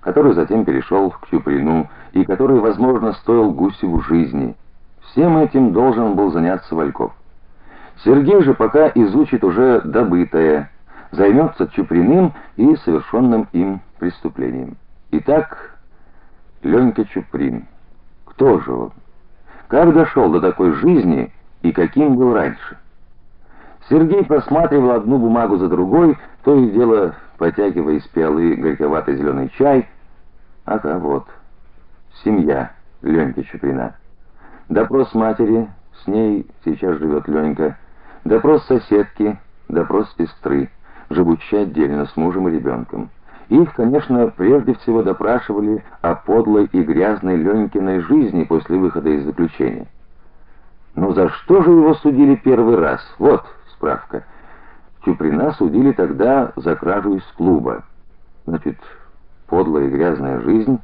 который затем перешел к Чуприну и который, возможно, стоил Гусеву жизни. Всем этим должен был заняться Вальков. Сергей же пока изучит уже добытое, займется Чуприным и совершенным им преступлением. Итак, Ленька Чуприн. Кто же он? Как дошел до такой жизни и каким был раньше? Сергей просматривал одну бумагу за другой, то и дело потягивая из пиалы горьковатый зеленый чай. Ага, вот. Семья Леньки Чуприна. Допрос матери, с ней сейчас живет Ленька. Допрос соседки, допрос сестры, живущей отдельно с мужем и ребенком. Их, конечно, прежде всего допрашивали о подлой и грязной Ленькиной жизни после выхода из заключения. Но за что же его судили первый раз? Вот справка. Чуприна судили тогда за кражу из клуба. Значит, подлая и грязная жизнь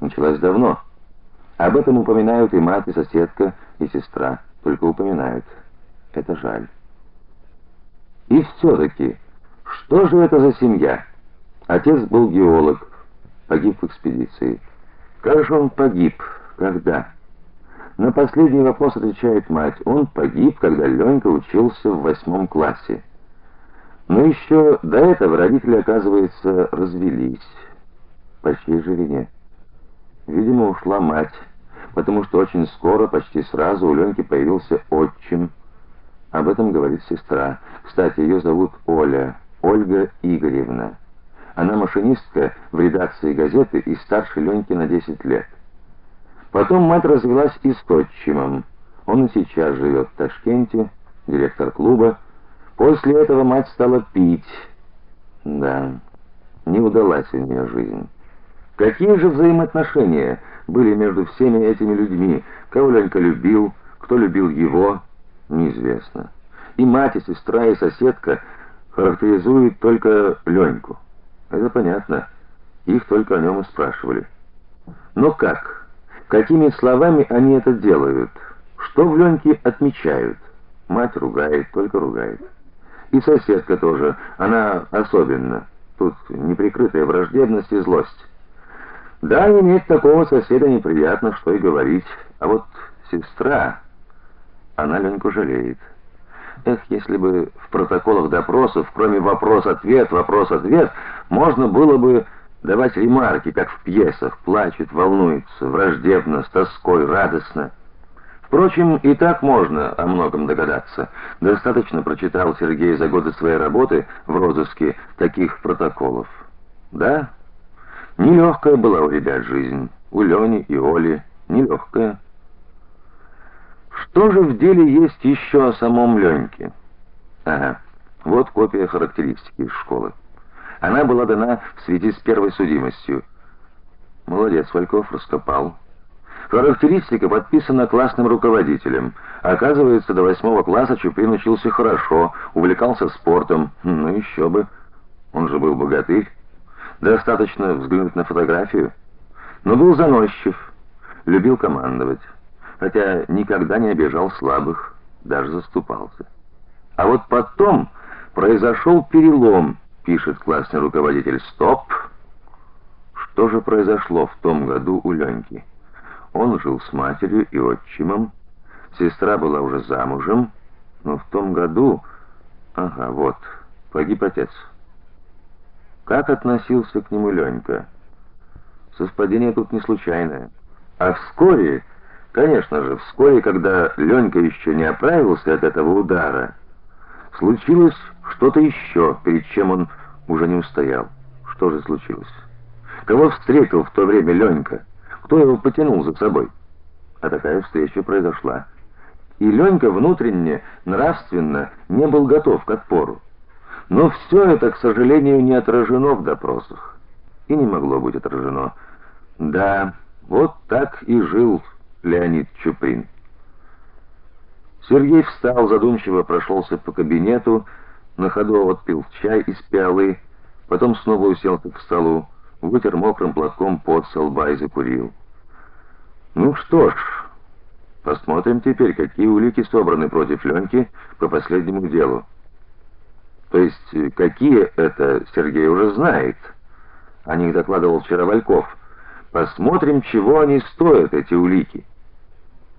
началась давно. Об этом упоминают и мать, и соседка, и сестра. Только упоминают. Это жаль. И все таки что же это за семья? Отец был геолог, погиб в экспедиции. Как же он погиб? Когда? На последний вопрос отвечает мать. Он погиб, когда Ленька учился в восьмом классе. Но еще до этого родители, оказывается, развелись. По чьей? Видимо, ушла мать, потому что очень скоро, почти сразу у Леньки появился отчим. Об этом говорит сестра. Кстати, ее зовут Оля, Ольга Игоревна. Она машинистка в редакции газеты и старше Леньки на 10 лет. Потом мать развелась и с отчимом. Он и сейчас живет в Ташкенте, директор клуба. После этого мать стала пить. Да, не удалась у нее жизнь. Какие же взаимоотношения были между всеми этими людьми? Кого Ленька любил, кто любил его? неизвестно. И мать, и сестра, и соседка характеризуют только Леньку. Это понятно. Их только о нем и спрашивали. Но как? Какими словами они это делают? Что в Леньке отмечают? Мать ругает, только ругает. И соседка тоже, она особенно. Тут неприкрытая враждебность и злость. Да, иметь такого соседа неприятно, что и говорить. А вот сестра она Леньку жалеет. Эх, если бы в протоколах допросов, кроме вопрос-ответ, вопрос-ответ, можно было бы давать ремарки, как в пьесах: плачет, волнуется, враждебно, с тоской, радостно. Впрочем, и так можно о многом догадаться. Достаточно прочитал Сергей за годы своей работы в розыске таких протоколов. Да? Нелегкая была у ребят жизнь, у Лени и Оли, нелегкая. Что же в деле есть еще о самом Леньке? Ага. Вот копия характеристики из школы. Она была дана в связи с первой судимостью. Молодец, Вальков раскопал. Характеристика подписана классным руководителем. Оказывается, до восьмого класса Чуприн учился хорошо, увлекался спортом. Ну еще бы. Он же был богатырь. Достаточно взглянуть на фотографию. Но был заносчив, любил командовать хотя никогда не обижал слабых, даже заступался. А вот потом произошел перелом, пишет классный руководитель. Стоп. Что же произошло в том году у Леньки? Он жил с матерью и отчимом. Сестра была уже замужем, но в том году, ага, вот, погиб отец. Как относился к нему Ленька? Совпадение тут не случайное. А вскоре Конечно же, вскоре, когда Ленька еще не оправился от этого удара, случилось что-то еще, перед чем он уже не устоял. Что же случилось? Кого встретил в то время Ленька? Кто его потянул за собой? А такая встреча произошла. И Ленька внутренне, нравственно не был готов к отпору. Но все это, к сожалению, не отражено в допросах. И не могло быть отражено. Да, вот так и жил Леонид Чуприн. Сергей встал, задумчиво прошелся по кабинету, на ходу отпил чай из пиалы, потом снова уселся к столу, вытер мокрым платком пот со лба и закурил. Ну что ж, посмотрим теперь, какие улики собраны против Леньки по последнему делу. То есть какие это Сергей уже знает. о них докладывал вчера Вальков. Посмотрим, чего они стоят эти улики.